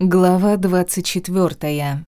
Глава 24.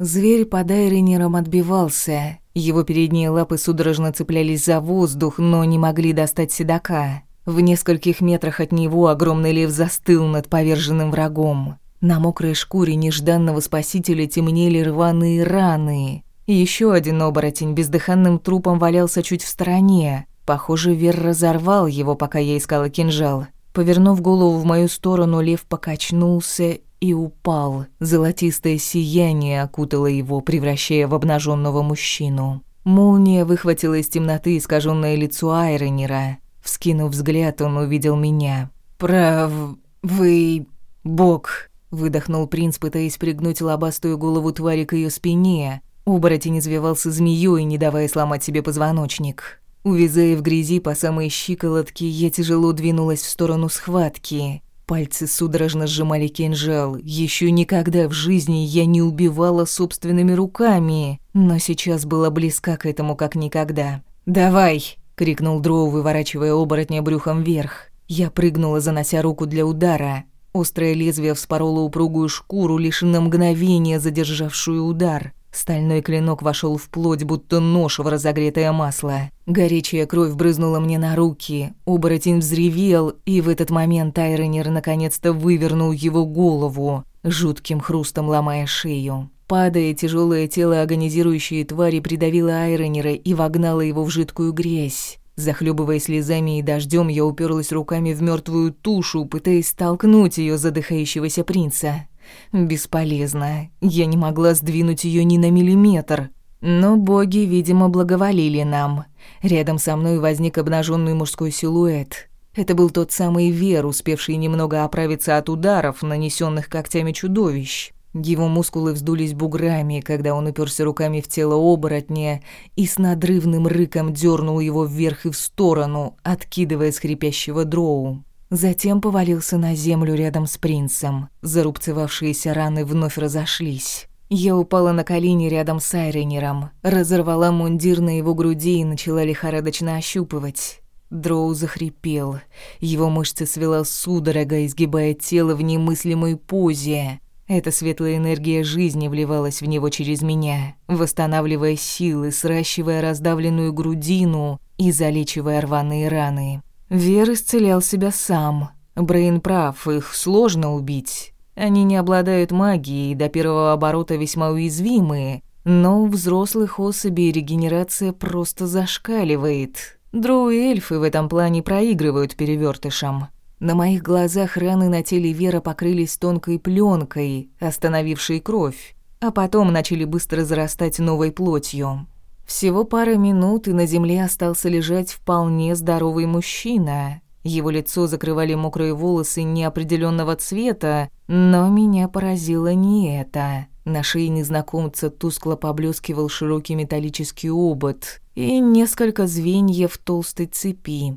Зверь под Айренером отбивался. Его передние лапы судорожно цеплялись за воздух, но не могли достать седока. В нескольких метрах от него огромный лев застыл над поверженным врагом. На мокрой шкуре нежданного спасителя темнели рваные раны. Еще один оборотень бездыханным трупом валялся чуть в стороне. Похоже, Вер разорвал его, пока я искала кинжал. Повернув голову в мою сторону, лев покачнулся и упал. Золотистое сияние окутало его, превращая в обнаженного мужчину. Молния выхватила из темноты искаженное лицо Айронера. Вскинув взгляд, он увидел меня. «Прав... вы... бог...» Выдохнул принц, пытаясь пригнуть лобастую голову твари к ее спине. Оборотень извивался змеёй, не давая сломать себе позвоночник. Увязая в грязи по самой щиколотке, я тяжело двинулась в сторону схватки. Пальцы судорожно сжимали кинжал. Еще никогда в жизни я не убивала собственными руками, но сейчас была близка к этому как никогда. «Давай!» — крикнул Дроу, выворачивая оборотня брюхом вверх. Я прыгнула, занося руку для удара. Острое лезвие вспороло упругую шкуру, лишь на мгновение задержавшую удар. Стальной клинок вошел в плоть, будто нож в разогретое масло. Горячая кровь брызнула мне на руки. Оборотень взревел, и в этот момент Айронер наконец-то вывернул его голову, жутким хрустом ломая шею. Падая, тяжелое тело агонизирующей твари придавило Айронера и вогнало его в жидкую грязь. Захлебываясь слезами и дождем, я уперлась руками в мертвую тушу, пытаясь столкнуть ее задыхающегося принца. Бесполезно. Я не могла сдвинуть ее ни на миллиметр. Но боги, видимо, благоволили нам. Рядом со мной возник обнаженный мужской силуэт. Это был тот самый Вер, успевший немного оправиться от ударов, нанесенных когтями чудовищ. Его мускулы вздулись буграми, когда он уперся руками в тело оборотня и с надрывным рыком дернул его вверх и в сторону, откидывая с хрипящего дроу. Затем повалился на землю рядом с принцем. Зарубцевавшиеся раны вновь разошлись. Я упала на колени рядом с Айренером, разорвала мундир на его груди и начала лихорадочно ощупывать. Дроу захрипел. Его мышцы свела судорога, изгибая тело в немыслимой позе. Эта светлая энергия жизни вливалась в него через меня, восстанавливая силы, сращивая раздавленную грудину и залечивая рваные раны. Вер исцелял себя сам. Брейн прав, их сложно убить. Они не обладают магией до первого оборота весьма уязвимые, но у взрослых особей регенерация просто зашкаливает. Дроу и эльфы в этом плане проигрывают перевертышам. На моих глазах раны на теле Вера покрылись тонкой пленкой, остановившей кровь, а потом начали быстро зарастать новой плотью. Всего пара минут, и на земле остался лежать вполне здоровый мужчина. Его лицо закрывали мокрые волосы неопределенного цвета, но меня поразило не это. На шее незнакомца тускло поблескивал широкий металлический обод и несколько звеньев толстой цепи.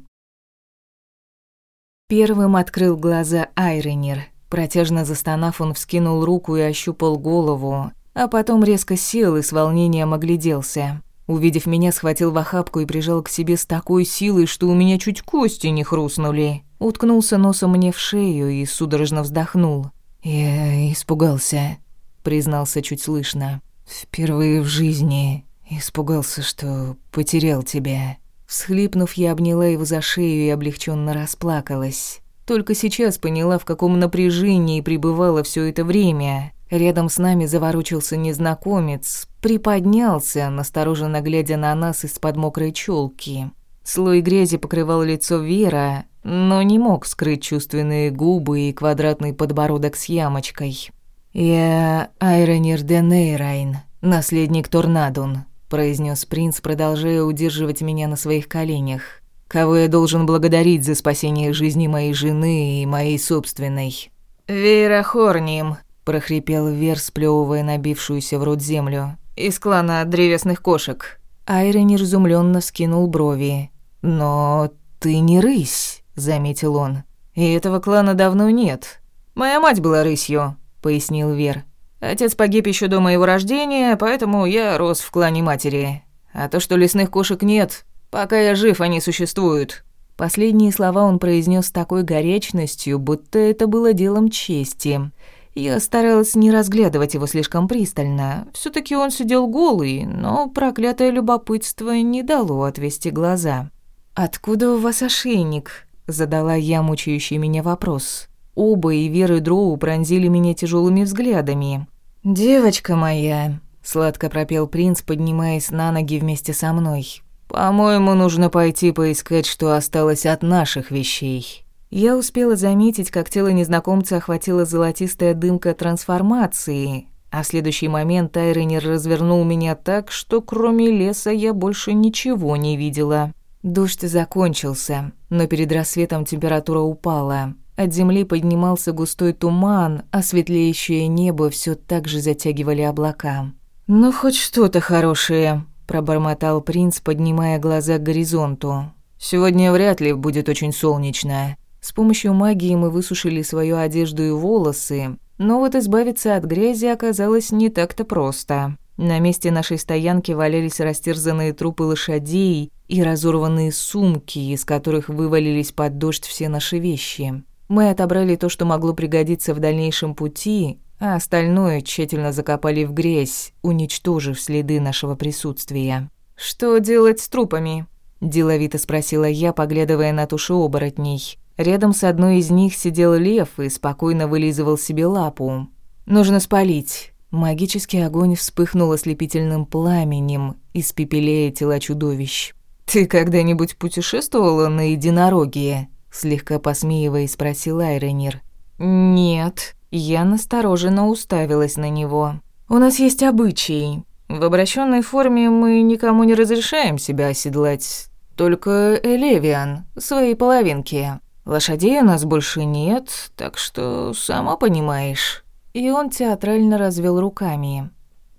Первым открыл глаза Айренер. Протяжно застонав, он вскинул руку и ощупал голову, а потом резко сел и с волнением огляделся. Увидев меня, схватил в охапку и прижал к себе с такой силой, что у меня чуть кости не хрустнули. Уткнулся носом мне в шею и судорожно вздохнул. «Я испугался», — признался чуть слышно. «Впервые в жизни испугался, что потерял тебя». Всхлипнув, я обняла его за шею и облегченно расплакалась. Только сейчас поняла, в каком напряжении пребывала все это время. Рядом с нами заворочился незнакомец, приподнялся, настороженно глядя на нас из-под мокрой челки. Слой грязи покрывал лицо Вера, но не мог скрыть чувственные губы и квадратный подбородок с ямочкой. «Я Айронер де Нейрайн, наследник Торнадун», произнес принц, продолжая удерживать меня на своих коленях. «Кого я должен благодарить за спасение жизни моей жены и моей собственной?» «Вера Хорним», прохрипел Вер, сплёвывая набившуюся в рот землю. «Из клана древесных кошек». Айрон неразумленно вскинул брови. «Но ты не рысь», — заметил он. «И этого клана давно нет. Моя мать была рысью», — пояснил Вер. «Отец погиб еще до моего рождения, поэтому я рос в клане матери. А то, что лесных кошек нет, пока я жив, они существуют». Последние слова он произнес с такой горячностью, будто это было делом чести. Я старалась не разглядывать его слишком пристально. все таки он сидел голый, но проклятое любопытство не дало отвести глаза. «Откуда у вас ошейник?» – задала я мучающий меня вопрос. Оба и Вера и Дроу пронзили меня тяжелыми взглядами. «Девочка моя», – сладко пропел принц, поднимаясь на ноги вместе со мной. «По-моему, нужно пойти поискать, что осталось от наших вещей». Я успела заметить, как тело незнакомца охватила золотистая дымка трансформации, а в следующий момент Тайренер развернул меня так, что кроме леса я больше ничего не видела. Дождь закончился, но перед рассветом температура упала. От земли поднимался густой туман, а светлеющее небо все так же затягивали облака. «Ну, хоть что-то хорошее», – пробормотал принц, поднимая глаза к горизонту. «Сегодня вряд ли будет очень солнечно». С помощью магии мы высушили свою одежду и волосы, но вот избавиться от грязи оказалось не так-то просто. На месте нашей стоянки валялись растерзанные трупы лошадей и разорванные сумки, из которых вывалились под дождь все наши вещи. Мы отобрали то, что могло пригодиться в дальнейшем пути, а остальное тщательно закопали в грязь, уничтожив следы нашего присутствия. «Что делать с трупами?» – деловито спросила я, поглядывая на туши оборотней. Рядом с одной из них сидел лев и спокойно вылизывал себе лапу. «Нужно спалить». Магический огонь вспыхнул ослепительным пламенем, испепеляя тела чудовищ. «Ты когда-нибудь путешествовала на единороге?» Слегка посмеиваясь, спросил Айренир. «Нет». Я настороженно уставилась на него. «У нас есть обычай. В обращенной форме мы никому не разрешаем себя оседлать. Только Элевиан, своей половинки. Лошадей у нас больше нет, так что сама понимаешь». И он театрально развел руками.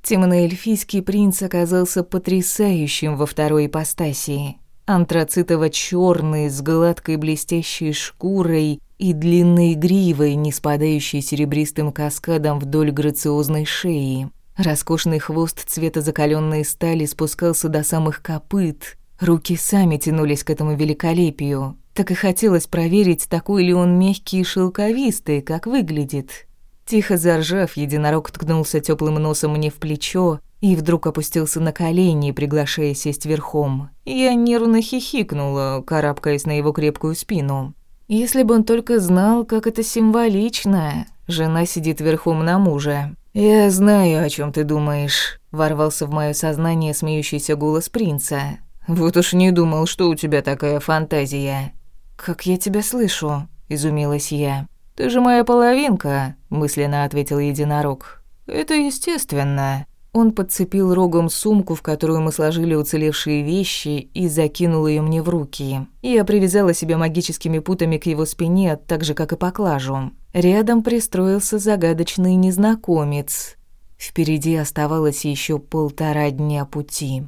Темноэльфийский принц оказался потрясающим во второй ипостаси. антрацитово черный с гладкой блестящей шкурой и длинной гривой, не спадающей серебристым каскадом вдоль грациозной шеи. Роскошный хвост цвета закаленной стали спускался до самых копыт. Руки сами тянулись к этому великолепию. Так и хотелось проверить, такой ли он мягкий и шелковистый, как выглядит. Тихо заржав, единорог ткнулся теплым носом мне в плечо и вдруг опустился на колени, приглашая сесть верхом. Я нервно хихикнула, карабкаясь на его крепкую спину. Если бы он только знал, как это символично. Жена сидит верхом на муже. «Я знаю, о чем ты думаешь», — ворвался в мое сознание смеющийся голос принца. «Вот уж не думал, что у тебя такая фантазия». «Как я тебя слышу?» – изумилась я. «Ты же моя половинка», – мысленно ответил единорог. «Это естественно». Он подцепил рогом сумку, в которую мы сложили уцелевшие вещи, и закинул ее мне в руки. Я привязала себя магическими путами к его спине, так же, как и поклажу. Рядом пристроился загадочный незнакомец. Впереди оставалось еще полтора дня пути.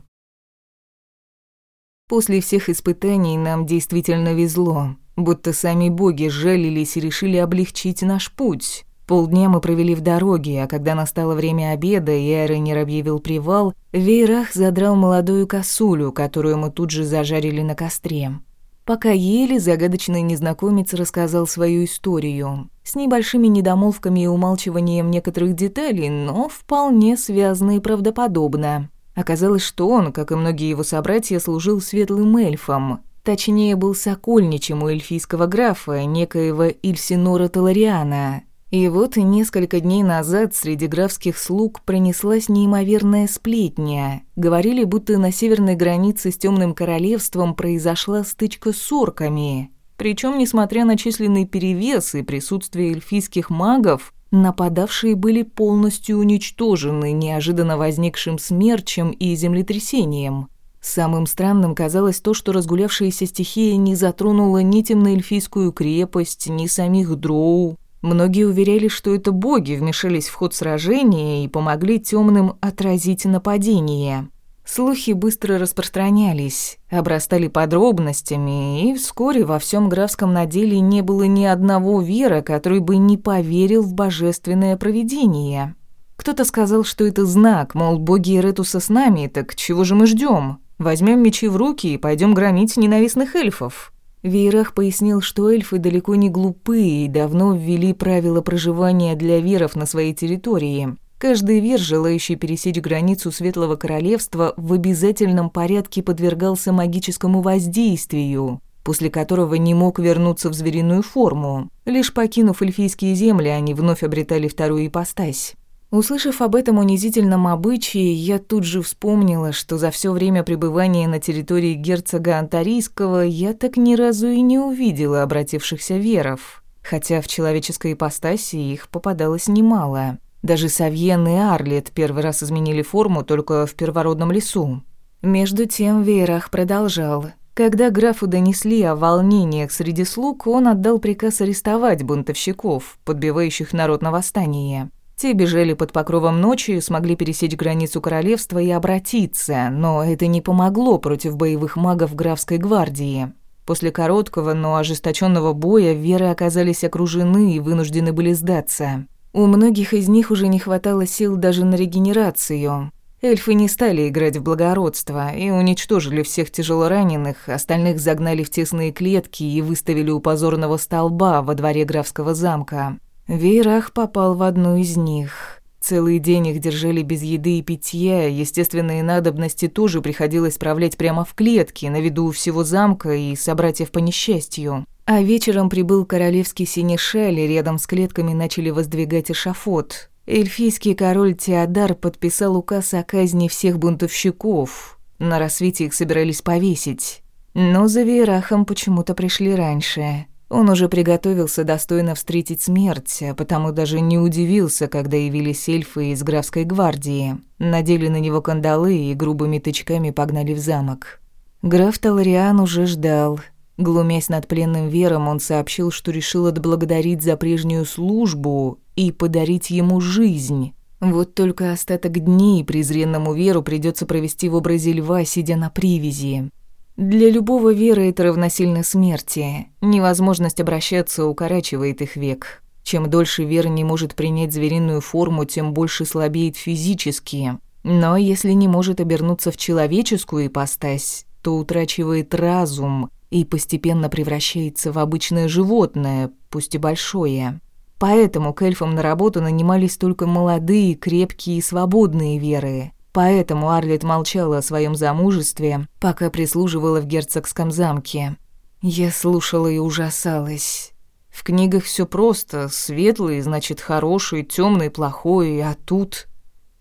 После всех испытаний нам действительно везло, будто сами боги жалились и решили облегчить наш путь. Полдня мы провели в дороге, а когда настало время обеда и Айронер объявил привал, Вейрах задрал молодую косулю, которую мы тут же зажарили на костре. Пока ели, загадочный незнакомец рассказал свою историю. С небольшими недомолвками и умалчиванием некоторых деталей, но вполне связно и правдоподобно. Оказалось, что он, как и многие его собратья, служил светлым эльфом. Точнее, был сокольничем у эльфийского графа, некоего Ильсинора Талариана. И вот несколько дней назад среди графских слуг пронеслась неимоверная сплетня. Говорили, будто на северной границе с Темным Королевством произошла стычка с орками. Причем, несмотря на численный перевес и присутствие эльфийских магов, Нападавшие были полностью уничтожены неожиданно возникшим смерчем и землетрясением. Самым странным казалось то, что разгулявшаяся стихия не затронула ни темноэльфийскую крепость, ни самих дроу. Многие уверяли, что это боги вмешались в ход сражения и помогли темным отразить нападение. Слухи быстро распространялись, обрастали подробностями, и вскоре во всем графском наделе не было ни одного вера, который бы не поверил в божественное провидение. Кто-то сказал, что это знак, мол, боги Эретуса с нами, так чего же мы ждем? Возьмем мечи в руки и пойдем громить ненавистных эльфов. Вейрах пояснил, что эльфы далеко не глупые и давно ввели правила проживания для веров на своей территории. Каждый вер, желающий пересечь границу Светлого Королевства, в обязательном порядке подвергался магическому воздействию, после которого не мог вернуться в звериную форму. Лишь покинув эльфийские земли, они вновь обретали вторую ипостась. Услышав об этом унизительном обычае, я тут же вспомнила, что за все время пребывания на территории герцога Антарийского я так ни разу и не увидела обратившихся веров, хотя в человеческой ипостаси их попадалось немало. Даже Савьен и Арлет первый раз изменили форму только в первородном лесу. Между тем Вейрах продолжал. Когда графу донесли о волнениях среди слуг, он отдал приказ арестовать бунтовщиков, подбивающих народ на восстание. Те бежали под покровом ночи, смогли пересечь границу королевства и обратиться, но это не помогло против боевых магов графской гвардии. После короткого, но ожесточенного боя веры оказались окружены и вынуждены были сдаться. У многих из них уже не хватало сил даже на регенерацию. Эльфы не стали играть в благородство и уничтожили всех тяжелораненых, остальных загнали в тесные клетки и выставили у позорного столба во дворе графского замка. Вейрах попал в одну из них. Целый день их держали без еды и питья, естественные надобности тоже приходилось справлять прямо в клетке, на виду у всего замка и собратьев по несчастью. А вечером прибыл королевский синешаль, и рядом с клетками начали воздвигать эшафот. Эльфийский король Теодар подписал указ о казни всех бунтовщиков. На рассвете их собирались повесить. Но за Вейрахом почему-то пришли раньше. Он уже приготовился достойно встретить смерть, а потому даже не удивился, когда явились эльфы из графской гвардии, надели на него кандалы и грубыми тычками погнали в замок. Граф Талариан уже ждал. Глумясь над пленным Вером, он сообщил, что решил отблагодарить за прежнюю службу и подарить ему жизнь. Вот только остаток дней презренному Веру придется провести в образе льва, сидя на привязи. Для любого веры это равносильно смерти. Невозможность обращаться укорачивает их век. Чем дольше вера не может принять звериную форму, тем больше слабеет физически. Но если не может обернуться в человеческую ипостась, то утрачивает разум и постепенно превращается в обычное животное, пусть и большое. Поэтому к эльфам на работу нанимались только молодые, крепкие и свободные веры. Поэтому Арлет молчала о своем замужестве, пока прислуживала в герцогском замке. Я слушала и ужасалась. В книгах все просто: светлый значит хороший, темный плохой, а тут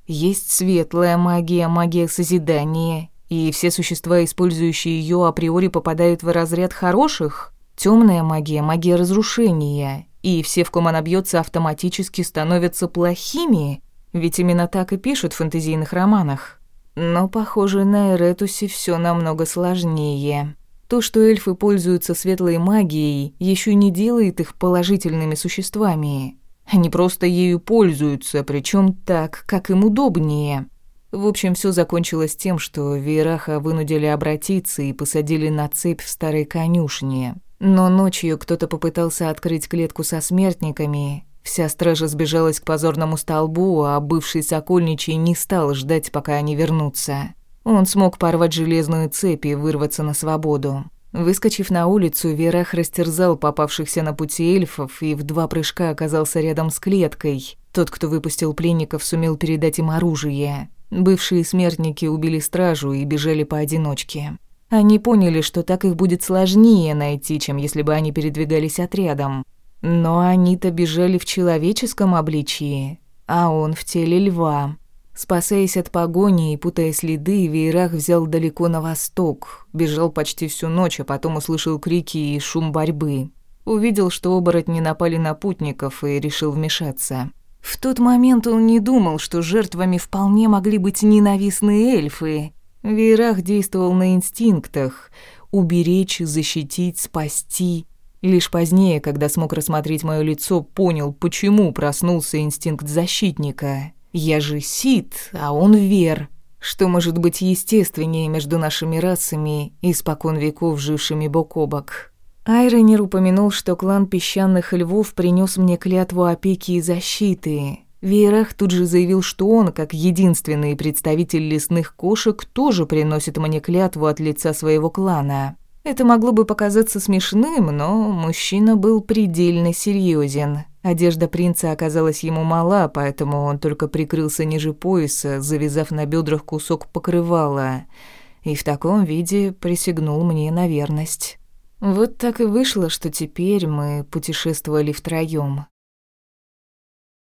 есть светлая магия, магия созидания, и все существа, использующие ее априори, попадают в разряд хороших. Темная магия, магия разрушения, и все, в ком она бьется, автоматически становятся плохими. Ведь именно так и пишут в фэнтезийных романах. Но, похоже, на Эретусе все намного сложнее. То, что эльфы пользуются светлой магией, еще не делает их положительными существами. Они просто ею пользуются, причем так, как им удобнее. В общем, все закончилось тем, что Вейраха вынудили обратиться и посадили на цепь в старой конюшне. Но ночью кто-то попытался открыть клетку со смертниками, Вся стража сбежалась к позорному столбу, а бывший Сокольничий не стал ждать, пока они вернутся. Он смог порвать железную цепь и вырваться на свободу. Выскочив на улицу, Верах растерзал попавшихся на пути эльфов и в два прыжка оказался рядом с клеткой. Тот, кто выпустил пленников, сумел передать им оружие. Бывшие смертники убили стражу и бежали поодиночке. Они поняли, что так их будет сложнее найти, чем если бы они передвигались отрядом. Но они-то бежали в человеческом обличии, а он в теле льва. Спасаясь от погони и путая следы, Вейрах взял далеко на восток, бежал почти всю ночь, а потом услышал крики и шум борьбы. Увидел, что оборотни напали на путников и решил вмешаться. В тот момент он не думал, что жертвами вполне могли быть ненавистные эльфы. Вейрах действовал на инстинктах – уберечь, защитить, спасти – Лишь позднее, когда смог рассмотреть моё лицо, понял, почему проснулся инстинкт защитника. Я же Сид, а он Вер. Что может быть естественнее между нашими расами, испокон веков жившими бок о бок? Айронер упомянул, что клан песчаных львов принес мне клятву опеки и защиты. Вейрах тут же заявил, что он, как единственный представитель лесных кошек, тоже приносит мне клятву от лица своего клана. Это могло бы показаться смешным, но мужчина был предельно серьезен. Одежда принца оказалась ему мала, поэтому он только прикрылся ниже пояса, завязав на бедрах кусок покрывала. И в таком виде присягнул мне на верность. Вот так и вышло, что теперь мы путешествовали втроём.